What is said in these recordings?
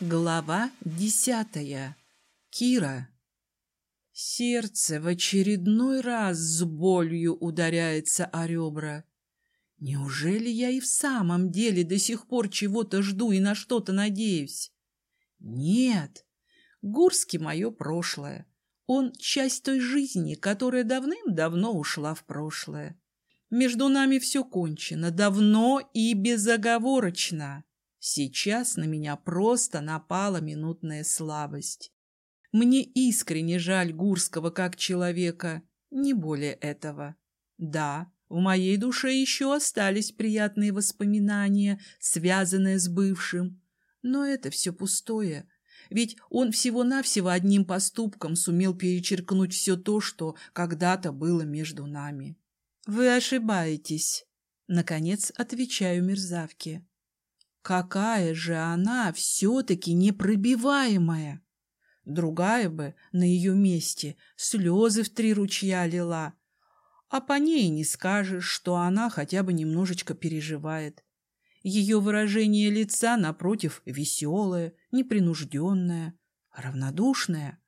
Глава десятая. Кира. Сердце в очередной раз с болью ударяется о ребра. Неужели я и в самом деле до сих пор чего-то жду и на что-то надеюсь? Нет. Гурский — мое прошлое. Он — часть той жизни, которая давным-давно ушла в прошлое. Между нами все кончено, давно и безоговорочно. Сейчас на меня просто напала минутная слабость. Мне искренне жаль Гурского как человека, не более этого. Да, в моей душе еще остались приятные воспоминания, связанные с бывшим. Но это все пустое. Ведь он всего-навсего одним поступком сумел перечеркнуть все то, что когда-то было между нами. «Вы ошибаетесь», — наконец отвечаю мерзавке. «Какая же она все-таки непробиваемая!» Другая бы на ее месте слезы в три ручья лила, а по ней не скажешь, что она хотя бы немножечко переживает. Ее выражение лица, напротив, веселое, непринужденное, равнодушное.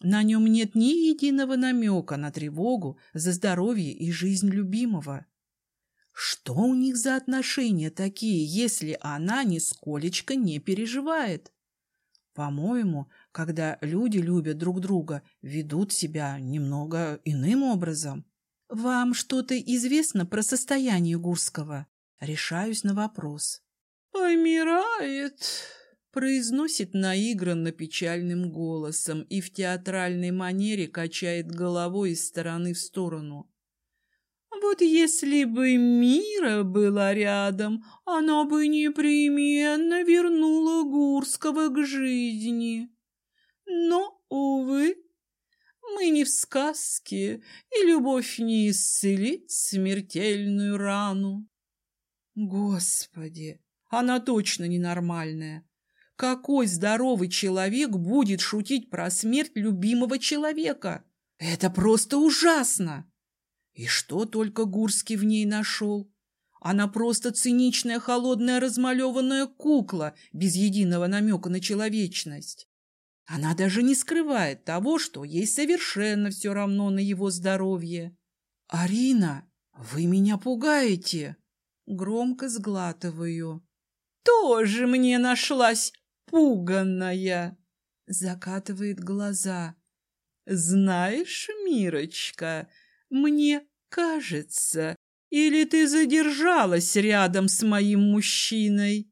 На нем нет ни единого намека на тревогу за здоровье и жизнь любимого. Что у них за отношения такие, если она нисколечко не переживает? По-моему, когда люди любят друг друга, ведут себя немного иным образом. «Вам что-то известно про состояние Гурского?» Решаюсь на вопрос. «Помирает», — произносит наигранно печальным голосом и в театральной манере качает головой из стороны в сторону. «Вот если бы Мира была рядом, она бы непременно вернула Гурского к жизни. Но, увы, мы не в сказке, и любовь не исцелит смертельную рану. Господи, она точно ненормальная. Какой здоровый человек будет шутить про смерть любимого человека? Это просто ужасно! И что только Гурский в ней нашел? Она просто циничная, холодная, размалеванная кукла, без единого намека на человечность. Она даже не скрывает того, что ей совершенно все равно на его здоровье. «Арина, вы меня пугаете!» Громко сглатываю. «Тоже мне нашлась пуганная!» Закатывает глаза. «Знаешь, Мирочка, мне кажется, или ты задержалась рядом с моим мужчиной?»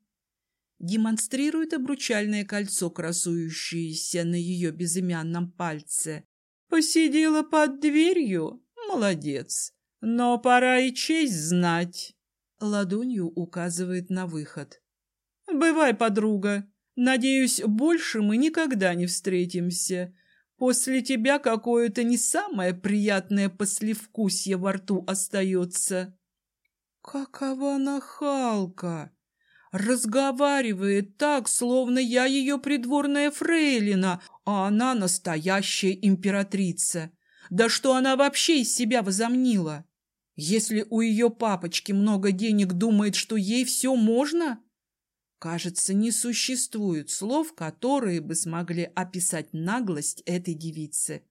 демонстрирует обручальное кольцо, красующееся на ее безымянном пальце. «Посидела под дверью? Молодец! Но пора и честь знать!» Ладонью указывает на выход. «Бывай, подруга. Надеюсь, больше мы никогда не встретимся. После тебя какое-то не самое приятное послевкусье во рту остается». «Какова нахалка!» разговаривает так, словно я ее придворная фрейлина, а она настоящая императрица. Да что она вообще из себя возомнила? Если у ее папочки много денег, думает, что ей все можно? Кажется, не существует слов, которые бы смогли описать наглость этой девицы.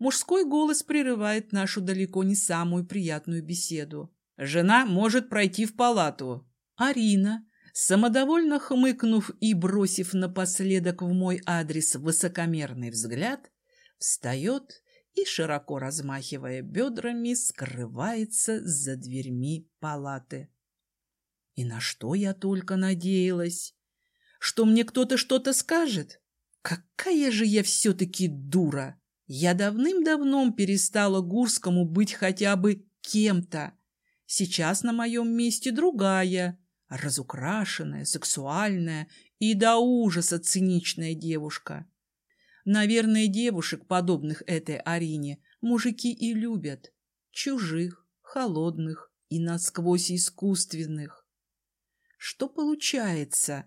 Мужской голос прерывает нашу далеко не самую приятную беседу. «Жена может пройти в палату», Арина, самодовольно хмыкнув и бросив напоследок в мой адрес высокомерный взгляд, встает и, широко размахивая бедрами, скрывается за дверьми палаты. И на что я только надеялась? Что мне кто-то что-то скажет? Какая же я все-таки дура! Я давным-давно перестала Гурскому быть хотя бы кем-то. Сейчас на моем месте другая, разукрашенная, сексуальная и до ужаса циничная девушка. Наверное, девушек, подобных этой Арине, мужики и любят. Чужих, холодных и насквозь искусственных. Что получается?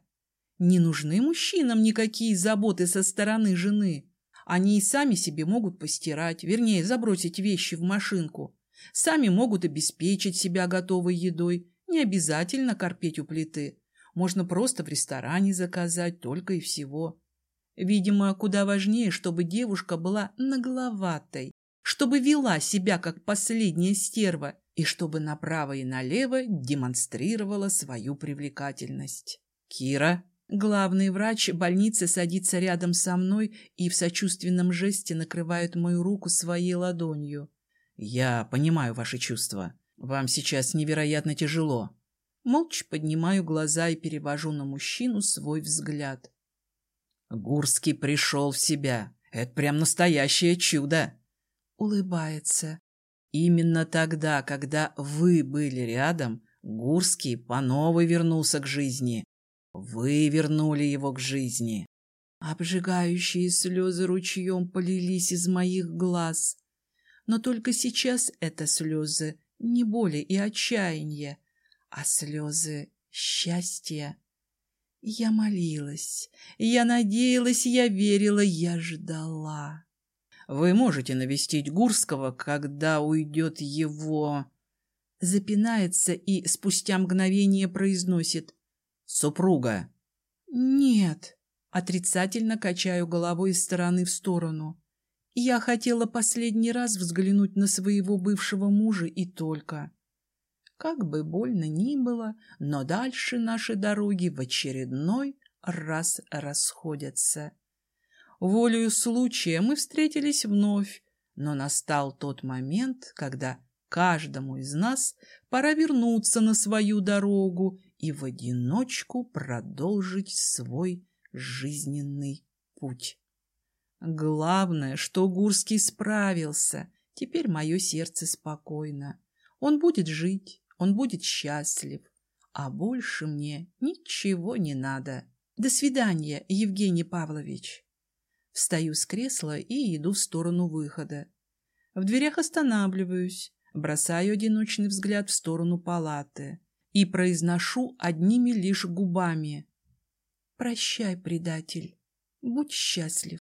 Не нужны мужчинам никакие заботы со стороны жены. Они и сами себе могут постирать, вернее, забросить вещи в машинку. Сами могут обеспечить себя готовой едой не обязательно корпеть у плиты. Можно просто в ресторане заказать, только и всего. Видимо, куда важнее, чтобы девушка была нагловатой, чтобы вела себя как последняя стерва и чтобы направо и налево демонстрировала свою привлекательность. «Кира!» Главный врач больницы садится рядом со мной и в сочувственном жесте накрывает мою руку своей ладонью. «Я понимаю ваши чувства. Вам сейчас невероятно тяжело». Молча поднимаю глаза и перевожу на мужчину свой взгляд. Гурский пришел в себя. Это прям настоящее чудо. Улыбается. Именно тогда, когда вы были рядом, Гурский по новой вернулся к жизни. Вы вернули его к жизни. Обжигающие слезы ручьем полились из моих глаз. Но только сейчас это слезы не боли и отчаяния, а слезы счастья. Я молилась, я надеялась, я верила, я ждала. Вы можете навестить Гурского, когда уйдет его... Запинается и спустя мгновение произносит «Супруга». «Нет», отрицательно качаю головой из стороны в сторону. Я хотела последний раз взглянуть на своего бывшего мужа и только. Как бы больно ни было, но дальше наши дороги в очередной раз расходятся. Волею случая мы встретились вновь, но настал тот момент, когда каждому из нас пора вернуться на свою дорогу и в одиночку продолжить свой жизненный путь. Главное, что Гурский справился. Теперь мое сердце спокойно. Он будет жить, он будет счастлив. А больше мне ничего не надо. До свидания, Евгений Павлович. Встаю с кресла и иду в сторону выхода. В дверях останавливаюсь, бросаю одиночный взгляд в сторону палаты и произношу одними лишь губами. «Прощай, предатель, будь счастлив».